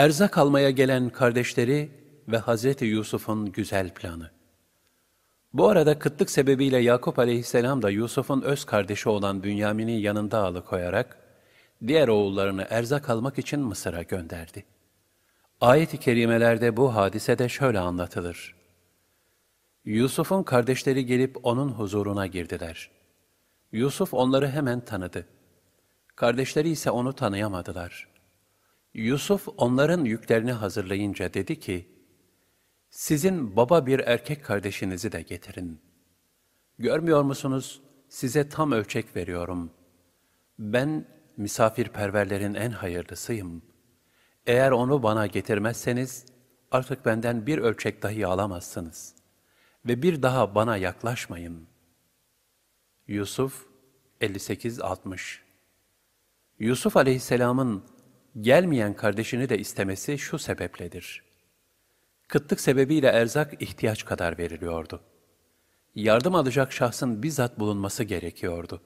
Erzak almaya gelen kardeşleri ve Hazreti Yusuf'un güzel planı. Bu arada kıtlık sebebiyle Yakup aleyhisselam da Yusuf'un öz kardeşi olan Bünyamin'i yanında alıkoyarak, diğer oğullarını erzak almak için Mısır'a gönderdi. Ayet-i kerimelerde bu hadise de şöyle anlatılır. Yusuf'un kardeşleri gelip onun huzuruna girdiler. Yusuf onları hemen tanıdı. Kardeşleri ise onu tanıyamadılar. Yusuf onların yüklerini hazırlayınca dedi ki, Sizin baba bir erkek kardeşinizi de getirin. Görmüyor musunuz? Size tam ölçek veriyorum. Ben misafirperverlerin en hayırlısıyım. Eğer onu bana getirmezseniz, artık benden bir ölçek dahi alamazsınız. Ve bir daha bana yaklaşmayın. Yusuf 58-60 Yusuf aleyhisselamın gelmeyen kardeşini de istemesi şu sebepledir. Kıtlık sebebiyle erzak ihtiyaç kadar veriliyordu. Yardım alacak şahsın bizzat bulunması gerekiyordu.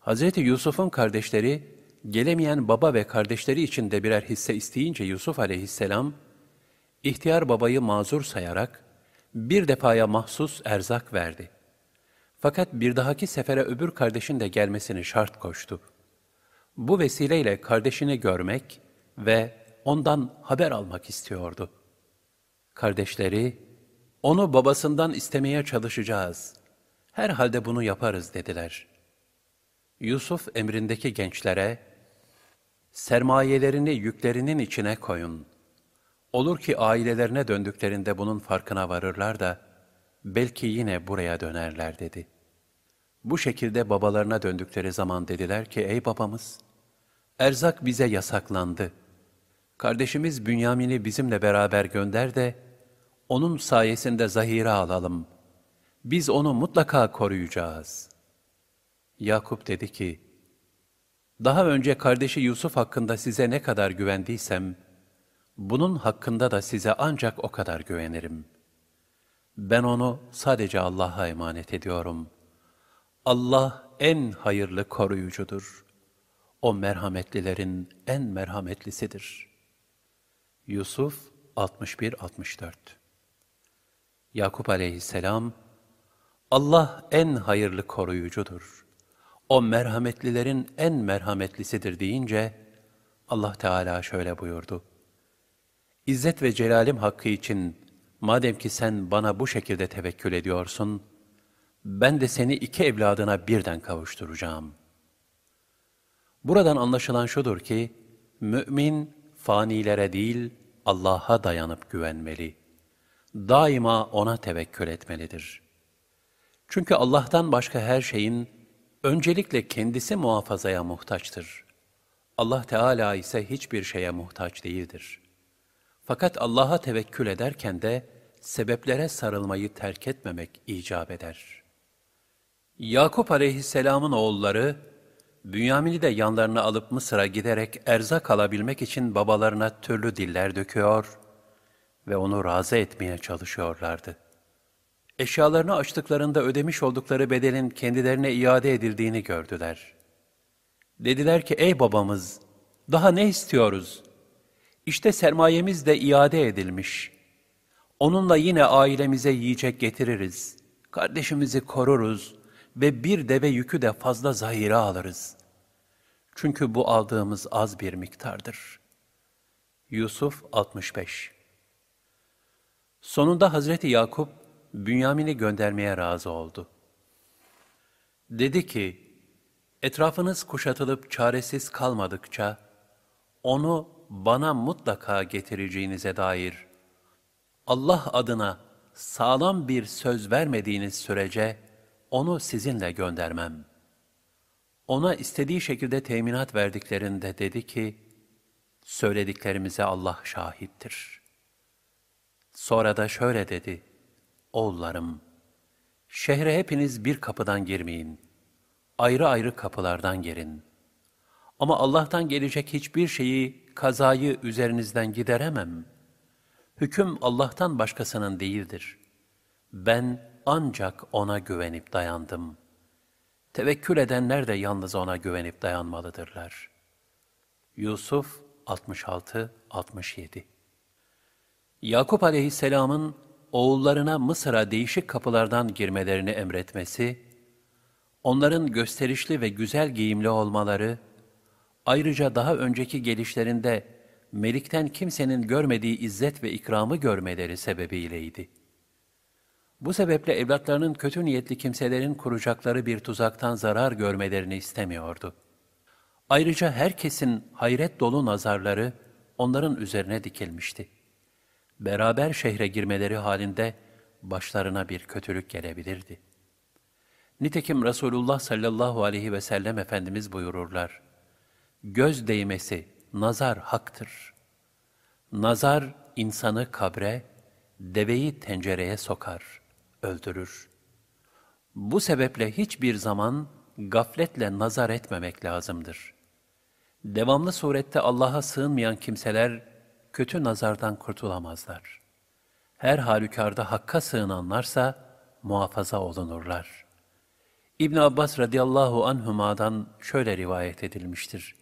Hz. Yusuf'un kardeşleri, gelemeyen baba ve kardeşleri için de birer hisse isteyince Yusuf aleyhisselam, ihtiyar babayı mazur sayarak, bir defaya mahsus erzak verdi. Fakat bir dahaki sefere öbür kardeşin de gelmesini şart koştu. Bu vesileyle kardeşini görmek ve ondan haber almak istiyordu. Kardeşleri, onu babasından istemeye çalışacağız. Herhalde bunu yaparız dediler. Yusuf emrindeki gençlere, sermayelerini yüklerinin içine koyun. Olur ki ailelerine döndüklerinde bunun farkına varırlar da, belki yine buraya dönerler dedi. Bu şekilde babalarına döndükleri zaman dediler ki, ey babamız, erzak bize yasaklandı. Kardeşimiz Bünyamin'i bizimle beraber gönder de, onun sayesinde zahire alalım. Biz onu mutlaka koruyacağız. Yakup dedi ki, daha önce kardeşi Yusuf hakkında size ne kadar güvendiysem, bunun hakkında da size ancak o kadar güvenirim. Ben onu sadece Allah'a emanet ediyorum. Allah en hayırlı koruyucudur. O merhametlilerin en merhametlisidir. Yusuf 61-64 Yakup aleyhisselam, Allah en hayırlı koruyucudur. O merhametlilerin en merhametlisidir deyince, Allah Teala şöyle buyurdu. İzzet ve celalim hakkı için, madem ki sen bana bu şekilde tevekkül ediyorsun, ben de seni iki evladına birden kavuşturacağım. Buradan anlaşılan şudur ki, mümin fanilere değil, Allah'a dayanıp güvenmeli. Daima O'na tevekkül etmelidir. Çünkü Allah'tan başka her şeyin öncelikle kendisi muhafazaya muhtaçtır. Allah Teala ise hiçbir şeye muhtaç değildir. Fakat Allah'a tevekkül ederken de sebeplere sarılmayı terk etmemek icap eder. Yakup aleyhisselamın oğulları, Bünyamin'i de yanlarına alıp Mısır'a giderek erzak alabilmek için babalarına türlü diller döküyor ve onu razı etmeye çalışıyorlardı. Eşyalarını açtıklarında ödemiş oldukları bedelin kendilerine iade edildiğini gördüler. Dediler ki, ey babamız, daha ne istiyoruz? İşte sermayemiz de iade edilmiş. Onunla yine ailemize yiyecek getiririz. Kardeşimizi koruruz ve bir deve yükü de fazla zahire alırız. Çünkü bu aldığımız az bir miktardır. Yusuf 65 Sonunda Hazreti Yakup, Bünyamin'i göndermeye razı oldu. Dedi ki, etrafınız kuşatılıp çaresiz kalmadıkça, onu bana mutlaka getireceğinize dair Allah adına sağlam bir söz vermediğiniz sürece onu sizinle göndermem. Ona istediği şekilde teminat verdiklerinde dedi ki, söylediklerimize Allah şahittir. Sonra da şöyle dedi, oğullarım, şehre hepiniz bir kapıdan girmeyin, ayrı ayrı kapılardan girin. Ama Allah'tan gelecek hiçbir şeyi, kazayı üzerinizden gideremem. Hüküm Allah'tan başkasının değildir. Ben ancak O'na güvenip dayandım. Tevekkül edenler de yalnız O'na güvenip dayanmalıdırlar. Yusuf 66-67 Yakup aleyhisselamın oğullarına Mısır'a değişik kapılardan girmelerini emretmesi, onların gösterişli ve güzel giyimli olmaları, ayrıca daha önceki gelişlerinde Melik'ten kimsenin görmediği izzet ve ikramı görmeleri sebebiyleydi. Bu sebeple evlatlarının kötü niyetli kimselerin kuracakları bir tuzaktan zarar görmelerini istemiyordu. Ayrıca herkesin hayret dolu nazarları onların üzerine dikilmişti. Beraber şehre girmeleri halinde başlarına bir kötülük gelebilirdi. Nitekim Resulullah sallallahu aleyhi ve sellem Efendimiz buyururlar. Göz değmesi, nazar haktır. Nazar insanı kabre, deveyi tencereye sokar, öldürür. Bu sebeple hiçbir zaman gafletle nazar etmemek lazımdır. Devamlı surette Allah'a sığınmayan kimseler kötü nazardan kurtulamazlar. Her halükarda Hakk'a sığınanlarsa muhafaza olunurlar. İbn Abbas radıyallahu anhuma'dan şöyle rivayet edilmiştir.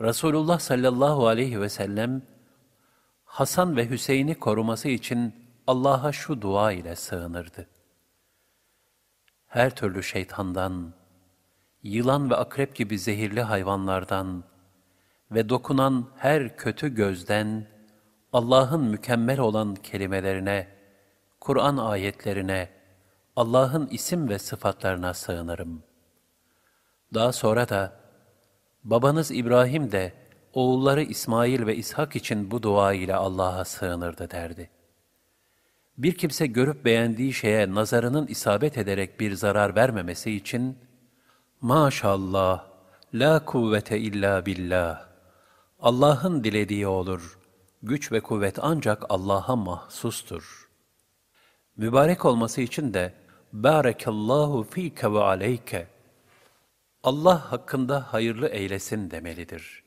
Resulullah sallallahu aleyhi ve sellem Hasan ve Hüseyin'i koruması için Allah'a şu dua ile sığınırdı. Her türlü şeytandan, yılan ve akrep gibi zehirli hayvanlardan ve dokunan her kötü gözden Allah'ın mükemmel olan kelimelerine, Kur'an ayetlerine, Allah'ın isim ve sıfatlarına sığınırım. Daha sonra da babanız İbrahim de oğulları İsmail ve İshak için bu dua ile Allah'a sığınırdı derdi. Bir kimse görüp beğendiği şeye nazarının isabet ederek bir zarar vermemesi için Maşallah, la kuvvete illa billah. Allah'ın dilediği olur. Güç ve kuvvet ancak Allah'a mahsustur. Mübarek olması için de Bârekallahu fîke ve aleyke. Allah hakkında hayırlı eylesin demelidir.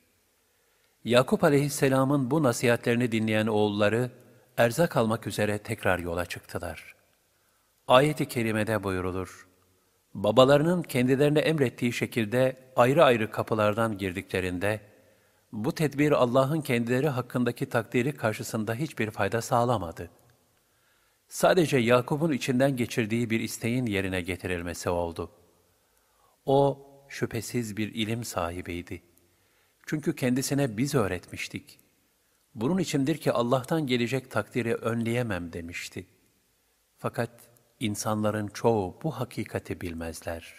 Yakup aleyhisselamın bu nasihatlerini dinleyen oğulları, erzak almak üzere tekrar yola çıktılar. Ayet-i kerimede buyurulur, babalarının kendilerine emrettiği şekilde ayrı ayrı kapılardan girdiklerinde, bu tedbir Allah'ın kendileri hakkındaki takdiri karşısında hiçbir fayda sağlamadı. Sadece Yakup'un içinden geçirdiği bir isteğin yerine getirilmesi oldu. O, şüphesiz bir ilim sahibiydi. Çünkü kendisine biz öğretmiştik. Bunun içindir ki Allah'tan gelecek takdiri önleyemem demişti. Fakat insanların çoğu bu hakikati bilmezler.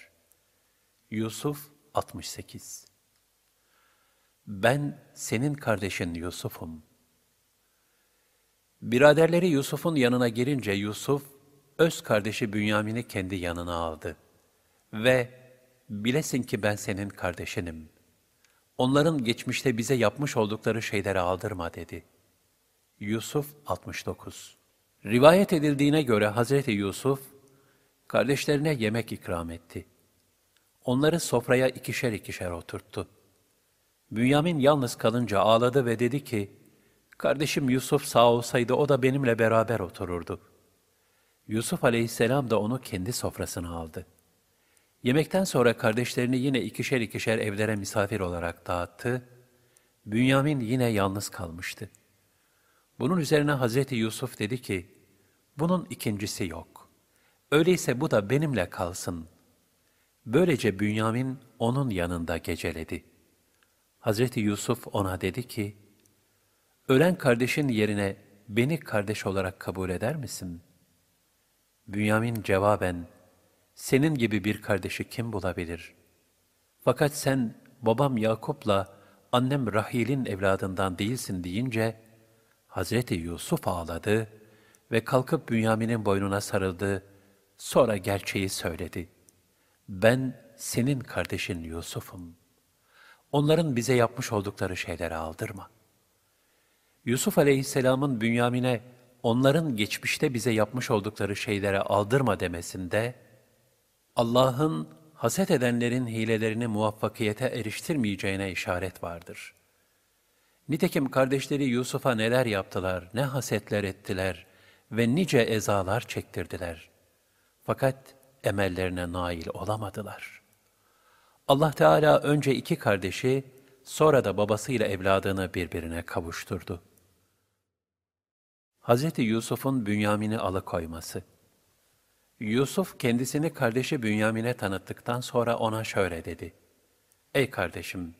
Yusuf 68 Ben senin kardeşin Yusuf'um. Biraderleri Yusuf'un yanına girince Yusuf, öz kardeşi Bünyamin'i kendi yanına aldı. Ve bilesin ki ben senin kardeşinim. Onların geçmişte bize yapmış oldukları şeyleri aldırma dedi. Yusuf 69 Rivayet edildiğine göre Hazreti Yusuf, kardeşlerine yemek ikram etti. Onları sofraya ikişer ikişer oturttu. Bünyamin yalnız kalınca ağladı ve dedi ki, Kardeşim Yusuf sağ olsaydı o da benimle beraber otururdu. Yusuf aleyhisselam da onu kendi sofrasına aldı. Yemekten sonra kardeşlerini yine ikişer ikişer evlere misafir olarak dağıttı. Bünyamin yine yalnız kalmıştı. Bunun üzerine Hazreti Yusuf dedi ki, bunun ikincisi yok. Öyleyse bu da benimle kalsın. Böylece Bünyamin onun yanında geceledi. Hazreti Yusuf ona dedi ki, ölen kardeşin yerine beni kardeş olarak kabul eder misin? Bünyamin cevaben, senin gibi bir kardeşi kim bulabilir? Fakat sen babam Yakup'la annem Rahil'in evladından değilsin deyince, Hazreti Yusuf ağladı ve kalkıp Bünyamin'in boynuna sarıldı, sonra gerçeği söyledi. Ben senin kardeşin Yusuf'um. Onların bize yapmış oldukları şeyleri aldırma.'' Yusuf aleyhisselamın Bünyamin'e onların geçmişte bize yapmış oldukları şeylere aldırma demesinde, Allah'ın haset edenlerin hilelerini muvaffakiyete eriştirmeyeceğine işaret vardır. Nitekim kardeşleri Yusuf'a neler yaptılar, ne hasetler ettiler ve nice ezalar çektirdiler. Fakat emellerine nail olamadılar. Allah Teala önce iki kardeşi, sonra da babasıyla evladını birbirine kavuşturdu. Hz. Yusuf'un Bünyamin'i alıkoyması Yusuf kendisini kardeşi Bünyamin'e tanıttıktan sonra ona şöyle dedi. Ey kardeşim,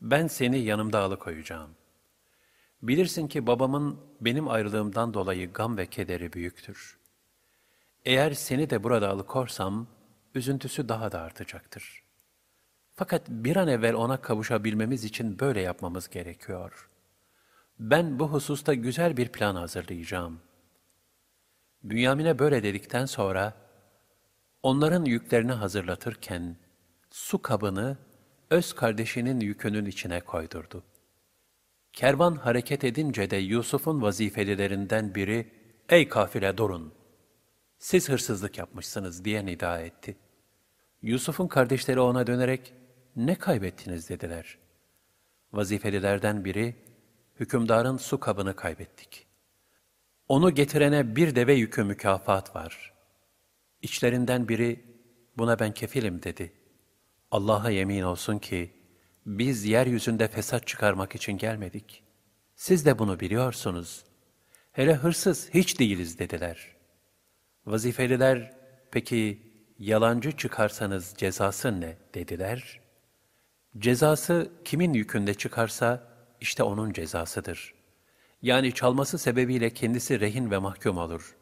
ben seni yanımda alıkoyacağım. Bilirsin ki babamın benim ayrılığımdan dolayı gam ve kederi büyüktür. Eğer seni de burada alıkorsam, üzüntüsü daha da artacaktır. Fakat bir an evvel ona kavuşabilmemiz için böyle yapmamız gerekiyor. Ben bu hususta güzel bir plan hazırlayacağım. Bünyamin'e böyle dedikten sonra, onların yüklerini hazırlatırken, su kabını öz kardeşinin yükünün içine koydurdu. Kervan hareket edince de Yusuf'un vazifelilerinden biri, ''Ey kafile durun, siz hırsızlık yapmışsınız.'' diye nida etti. Yusuf'un kardeşleri ona dönerek, ''Ne kaybettiniz?'' dediler. Vazifelilerden biri, hükümdarın su kabını kaybettik. Onu getirene bir deve yükü mükafat var. İçlerinden biri, buna ben kefilim dedi. Allah'a yemin olsun ki, biz yeryüzünde fesat çıkarmak için gelmedik. Siz de bunu biliyorsunuz. Hele hırsız hiç değiliz dediler. Vazifeliler, peki yalancı çıkarsanız cezası ne dediler. Cezası kimin yükünde çıkarsa işte onun cezasıdır. Yani çalması sebebiyle kendisi rehin ve mahkum olur.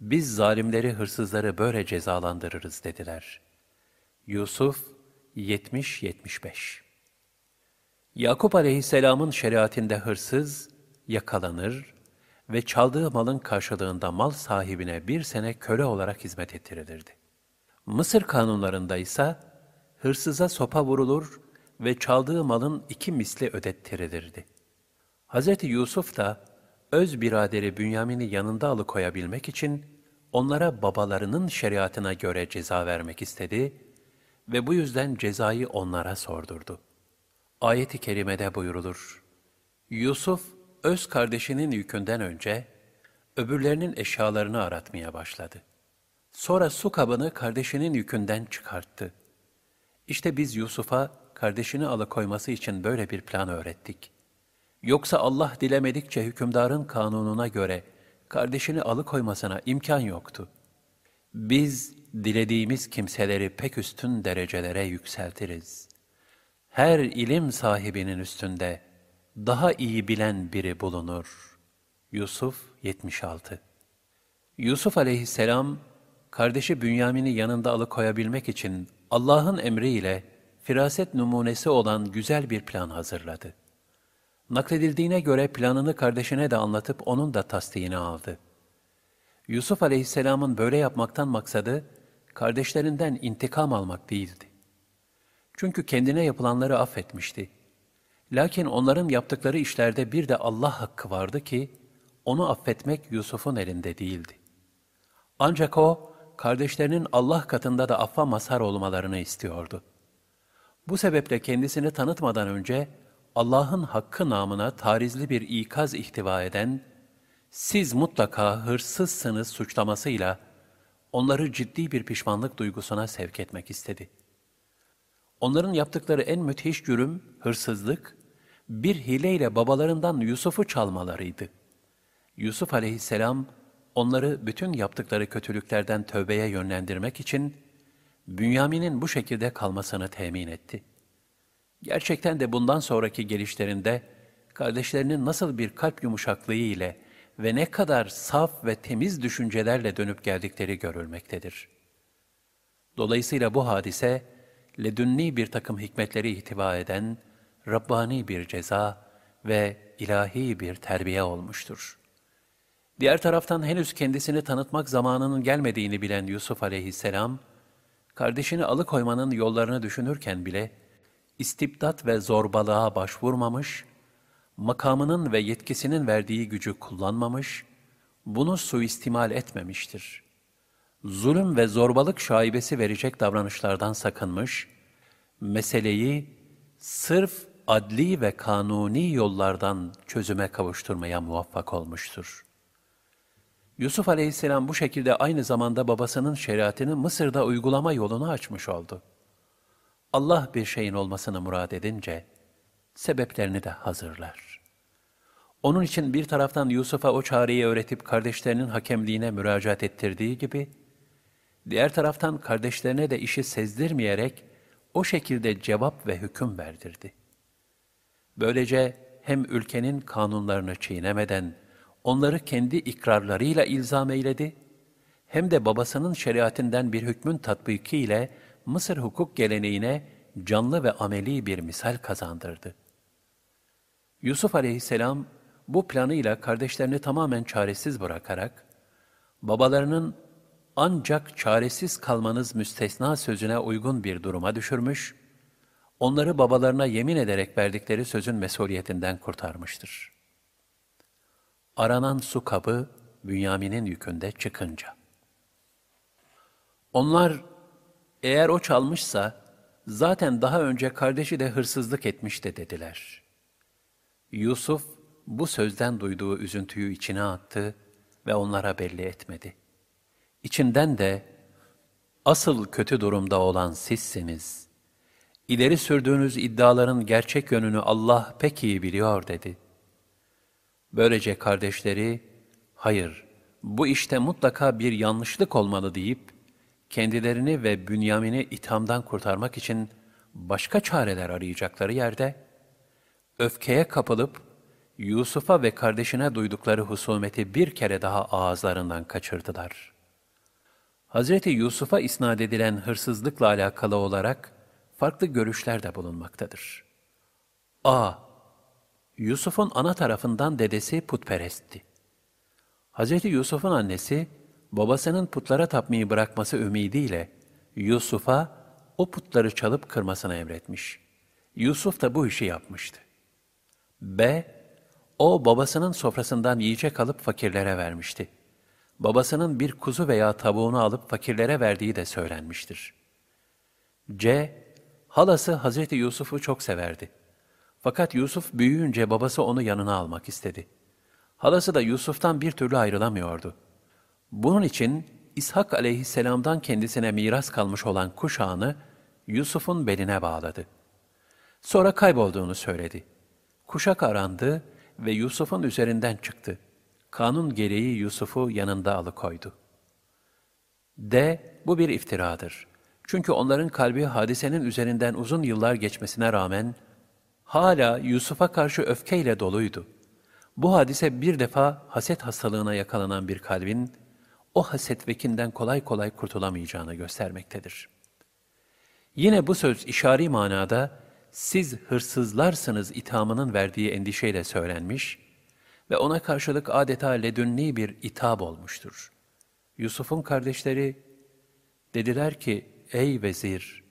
Biz zalimleri, hırsızları böyle cezalandırırız dediler. Yusuf 70-75 Yakup aleyhisselamın şeriatinde hırsız yakalanır ve çaldığı malın karşılığında mal sahibine bir sene köle olarak hizmet ettirilirdi. Mısır kanunlarında ise hırsıza sopa vurulur ve çaldığı malın iki misli ödettirilirdi. Hz. Yusuf da öz biraderi Bünyamin'i yanında alıkoyabilmek için onlara babalarının şeriatına göre ceza vermek istedi ve bu yüzden cezayı onlara sordurdu. Ayet-i kerimede buyurulur. Yusuf, öz kardeşinin yükünden önce, öbürlerinin eşyalarını aratmaya başladı. Sonra su kabını kardeşinin yükünden çıkarttı. İşte biz Yusuf'a kardeşini alıkoyması için böyle bir plan öğrettik. Yoksa Allah dilemedikçe hükümdarın kanununa göre kardeşini alıkoymasına imkan yoktu. Biz dilediğimiz kimseleri pek üstün derecelere yükseltiriz. Her ilim sahibinin üstünde daha iyi bilen biri bulunur. Yusuf 76 Yusuf aleyhisselam, kardeşi Bünyamin'i yanında alıkoyabilmek için Allah'ın emriyle firaset numunesi olan güzel bir plan hazırladı. Nakledildiğine göre planını kardeşine de anlatıp onun da tasdiğini aldı. Yusuf aleyhisselamın böyle yapmaktan maksadı, kardeşlerinden intikam almak değildi. Çünkü kendine yapılanları affetmişti. Lakin onların yaptıkları işlerde bir de Allah hakkı vardı ki, onu affetmek Yusuf'un elinde değildi. Ancak o, kardeşlerinin Allah katında da affa mazhar olmalarını istiyordu. Bu sebeple kendisini tanıtmadan önce, Allah'ın hakkı namına tarizli bir ikaz ihtiva eden, siz mutlaka hırsızsınız suçlamasıyla, onları ciddi bir pişmanlık duygusuna sevk etmek istedi. Onların yaptıkları en müthiş cürüm, hırsızlık, bir hileyle babalarından Yusuf'u çalmalarıydı. Yusuf aleyhisselam, onları bütün yaptıkları kötülüklerden tövbeye yönlendirmek için, Bünyamin'in bu şekilde kalmasını temin etti. Gerçekten de bundan sonraki gelişlerinde, kardeşlerinin nasıl bir kalp yumuşaklığı ile ve ne kadar saf ve temiz düşüncelerle dönüp geldikleri görülmektedir. Dolayısıyla bu hadise, ledünni bir takım hikmetleri ihtiva eden, Rabbani bir ceza ve ilahi bir terbiye olmuştur. Diğer taraftan henüz kendisini tanıtmak zamanının gelmediğini bilen Yusuf aleyhisselam, kardeşini alıkoymanın yollarını düşünürken bile, istibdat ve zorbalığa başvurmamış, makamının ve yetkisinin verdiği gücü kullanmamış, bunu suistimal etmemiştir. Zulüm ve zorbalık şaibesi verecek davranışlardan sakınmış, meseleyi sırf adli ve kanuni yollardan çözüme kavuşturmaya muvaffak olmuştur. Yusuf aleyhisselam bu şekilde aynı zamanda babasının şeriatını Mısır'da uygulama yolunu açmış oldu. Allah bir şeyin olmasını murad edince, sebeplerini de hazırlar. Onun için bir taraftan Yusuf'a o çareyi öğretip kardeşlerinin hakemliğine müracaat ettirdiği gibi, diğer taraftan kardeşlerine de işi sezdirmeyerek o şekilde cevap ve hüküm verdirdi. Böylece hem ülkenin kanunlarını çiğnemeden onları kendi ikrarlarıyla ilzam eyledi, hem de babasının şeriatinden bir hükmün tatbiki ile Mısır hukuk geleneğine canlı ve ameli bir misal kazandırdı. Yusuf aleyhisselam bu planıyla kardeşlerini tamamen çaresiz bırakarak, babalarının ancak çaresiz kalmanız müstesna sözüne uygun bir duruma düşürmüş, onları babalarına yemin ederek verdikleri sözün mesuliyetinden kurtarmıştır. Aranan su kabı, Bünyamin'in yükünde çıkınca. Onlar, eğer o çalmışsa, zaten daha önce kardeşi de hırsızlık etmişti dediler. Yusuf, bu sözden duyduğu üzüntüyü içine attı ve onlara belli etmedi. İçinden de, asıl kötü durumda olan sizsiniz. İleri sürdüğünüz iddiaların gerçek yönünü Allah pek iyi biliyor dedi. Böylece kardeşleri, hayır, bu işte mutlaka bir yanlışlık olmalı deyip, kendilerini ve Bünyamin'i ithamdan kurtarmak için başka çareler arayacakları yerde, öfkeye kapılıp Yusuf'a ve kardeşine duydukları husumeti bir kere daha ağızlarından kaçırdılar. Hazreti Yusuf'a isnat edilen hırsızlıkla alakalı olarak farklı görüşler de bulunmaktadır. A. Yusuf'un ana tarafından dedesi putperestti. Hazreti Yusuf'un annesi, babasının putlara tapmayı bırakması ümidiyle Yusuf'a o putları çalıp kırmasını emretmiş. Yusuf da bu işi yapmıştı. B. O babasının sofrasından yiyecek alıp fakirlere vermişti. Babasının bir kuzu veya tavuğunu alıp fakirlere verdiği de söylenmiştir. C. Halası Hazreti Yusuf'u çok severdi. Fakat Yusuf büyüyünce babası onu yanına almak istedi. Halası da Yusuf'tan bir türlü ayrılamıyordu. Bunun için İshak aleyhisselamdan kendisine miras kalmış olan kuşağını Yusuf'un beline bağladı. Sonra kaybolduğunu söyledi. Kuşak arandı ve Yusuf'un üzerinden çıktı. Kanun gereği Yusuf'u yanında alıkoydu. D. Bu bir iftiradır. Çünkü onların kalbi hadisenin üzerinden uzun yıllar geçmesine rağmen hala Yusuf'a karşı öfkeyle doluydu. Bu hadise bir defa haset hastalığına yakalanan bir kalbin o hasetvekinden kolay kolay kurtulamayacağını göstermektedir. Yine bu söz işari manada siz hırsızlarsınız ithamının verdiği endişeyle söylenmiş ve ona karşılık adeta ledünni bir itab olmuştur. Yusuf'un kardeşleri dediler ki, ey vezir,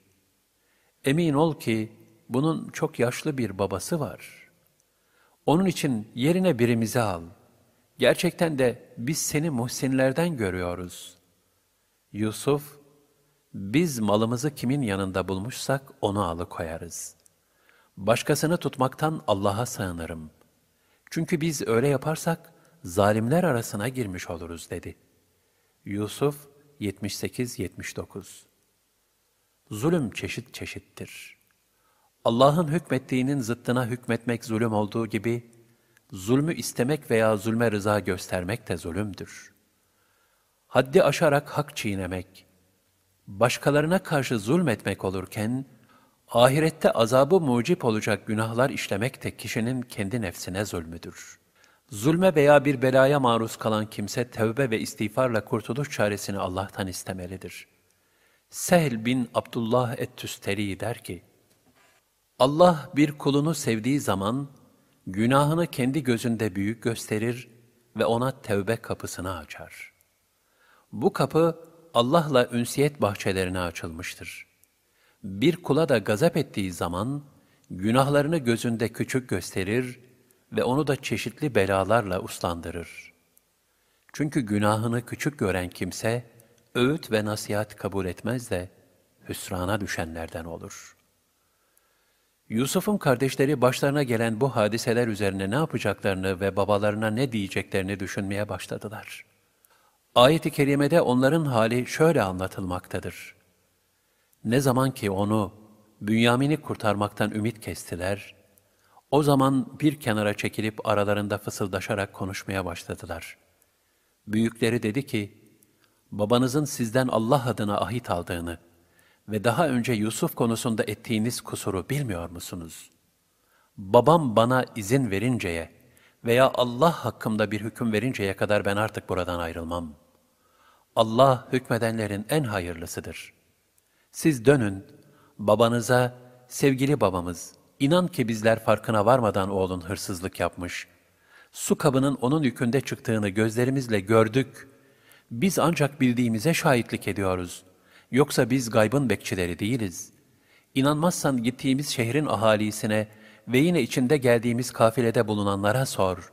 emin ol ki bunun çok yaşlı bir babası var. Onun için yerine birimizi al. Gerçekten de biz seni muhsinlerden görüyoruz. Yusuf, biz malımızı kimin yanında bulmuşsak onu alıkoyarız. Başkasını tutmaktan Allah'a sığınırım. Çünkü biz öyle yaparsak zalimler arasına girmiş oluruz dedi. Yusuf 78-79 Zulüm çeşit çeşittir. Allah'ın hükmettiğinin zıttına hükmetmek zulüm olduğu gibi, zulmü istemek veya zulme rıza göstermek de zulümdür. Haddi aşarak hak çiğnemek, başkalarına karşı zulmetmek olurken, ahirette azabı mucip olacak günahlar işlemek de kişinin kendi nefsine zulmüdür. Zulme veya bir belaya maruz kalan kimse tevbe ve istiğfarla kurtuluş çaresini Allah'tan istemelidir. Sehl bin Abdullah et-Tüsteri der ki, Allah bir kulunu sevdiği zaman, günahını kendi gözünde büyük gösterir ve ona tevbe kapısını açar. Bu kapı Allah'la ünsiyet bahçelerine açılmıştır. Bir kula da gazap ettiği zaman, günahlarını gözünde küçük gösterir ve onu da çeşitli belalarla uslandırır. Çünkü günahını küçük gören kimse, öğüt ve nasihat kabul etmez de, hüsrana düşenlerden olur.'' Yusuf'un kardeşleri başlarına gelen bu hadiseler üzerine ne yapacaklarını ve babalarına ne diyeceklerini düşünmeye başladılar. Ayet-i kerimede onların hali şöyle anlatılmaktadır. Ne zaman ki onu, Bünyamin'i kurtarmaktan ümit kestiler, O zaman bir kenara çekilip aralarında fısıldaşarak konuşmaya başladılar. Büyükleri dedi ki, babanızın sizden Allah adına ahit aldığını ve daha önce Yusuf konusunda ettiğiniz kusuru bilmiyor musunuz? Babam bana izin verinceye veya Allah hakkımda bir hüküm verinceye kadar ben artık buradan ayrılmam. Allah hükmedenlerin en hayırlısıdır. Siz dönün, babanıza, sevgili babamız, inan ki bizler farkına varmadan oğlun hırsızlık yapmış. Su kabının onun yükünde çıktığını gözlerimizle gördük. Biz ancak bildiğimize şahitlik ediyoruz. Yoksa biz gaybın bekçileri değiliz. İnanmazsan gittiğimiz şehrin ahalisine ve yine içinde geldiğimiz kafilede bulunanlara sor.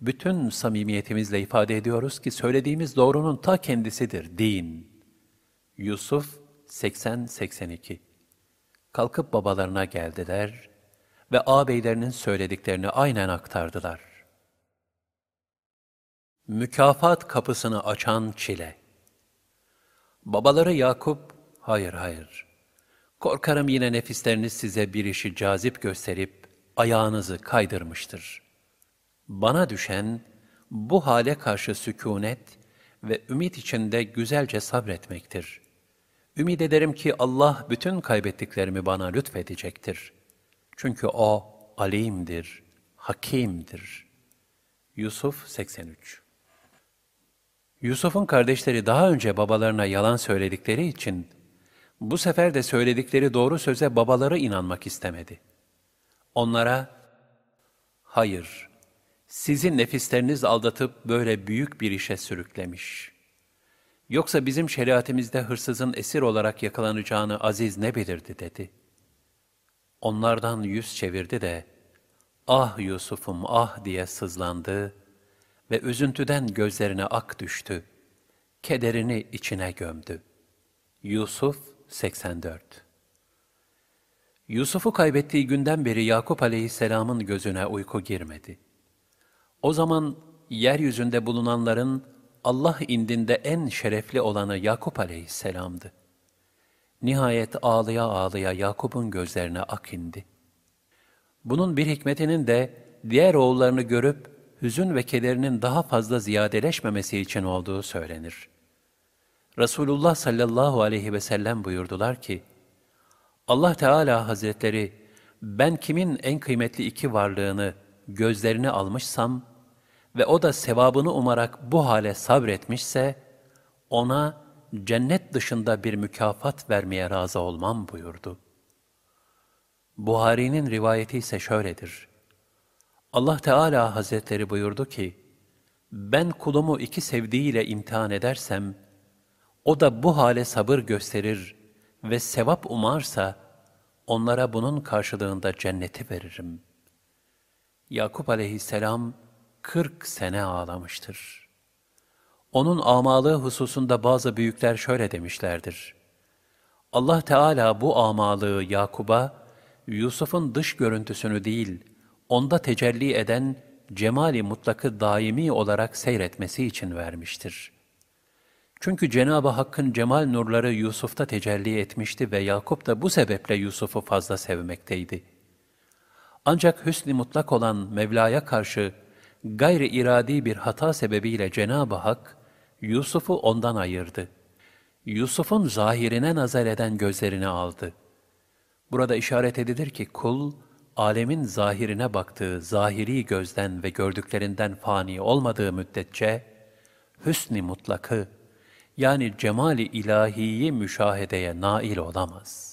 Bütün samimiyetimizle ifade ediyoruz ki söylediğimiz doğrunun ta kendisidir, din. Yusuf 80-82 Kalkıp babalarına geldiler ve ağabeylerinin söylediklerini aynen aktardılar. Mükafat kapısını açan çile Babaları Yakup, hayır hayır, korkarım yine nefisleriniz size bir işi cazip gösterip ayağınızı kaydırmıştır. Bana düşen bu hale karşı sükunet ve ümit içinde güzelce sabretmektir. Ümid ederim ki Allah bütün kaybettiklerimi bana lütfedecektir. Çünkü O alimdir, hakimdir. Yusuf 83 Yusuf'un kardeşleri daha önce babalarına yalan söyledikleri için bu sefer de söyledikleri doğru söze babaları inanmak istemedi. Onlara, hayır, sizi nefisleriniz aldatıp böyle büyük bir işe sürüklemiş. Yoksa bizim şeriatimizde hırsızın esir olarak yakalanacağını aziz ne bilirdi dedi. Onlardan yüz çevirdi de, ah Yusuf'um ah diye sızlandı ve üzüntüden gözlerine ak düştü. Kederini içine gömdü. Yusuf 84 Yusuf'u kaybettiği günden beri Yakup aleyhisselamın gözüne uyku girmedi. O zaman yeryüzünde bulunanların Allah indinde en şerefli olanı Yakup aleyhisselamdı. Nihayet ağlıya ağlıya Yakup'un gözlerine ak indi. Bunun bir hikmetinin de diğer oğullarını görüp hüzün ve kederinin daha fazla ziyadeleşmemesi için olduğu söylenir. Resulullah sallallahu aleyhi ve sellem buyurdular ki, Allah Teala Hazretleri, ben kimin en kıymetli iki varlığını gözlerini almışsam ve o da sevabını umarak bu hale sabretmişse, ona cennet dışında bir mükafat vermeye razı olmam buyurdu. Buhari'nin rivayeti ise şöyledir. Allah Teala Hazretleri buyurdu ki, ben kulumu iki sevdiğiyle imtihan edersem, o da bu hale sabır gösterir ve sevap umarsa, onlara bunun karşılığında cenneti veririm. Yakup aleyhisselam 40 sene ağlamıştır. Onun amalığı hususunda bazı büyükler şöyle demişlerdir. Allah Teala bu amalığı Yakub'a, Yusuf'un dış görüntüsünü değil, onda tecelli eden cemali mutlakı daimi olarak seyretmesi için vermiştir. Çünkü Cenab-ı Hakk'ın cemal nurları Yusuf'ta tecelli etmişti ve Yakup da bu sebeple Yusuf'u fazla sevmekteydi. Ancak hüsn-i mutlak olan Mevla'ya karşı gayri iradi bir hata sebebiyle Cenab-ı Hak Yusuf'u ondan ayırdı. Yusuf'un zahirine nazar eden gözlerini aldı. Burada işaret edilir ki kul, alemin zahirine baktığı zahiri gözden ve gördüklerinden fani olmadığı müddetçe, hüsn-i mutlakı, yani cemali ilahiyi müşahedeye nail olamaz.''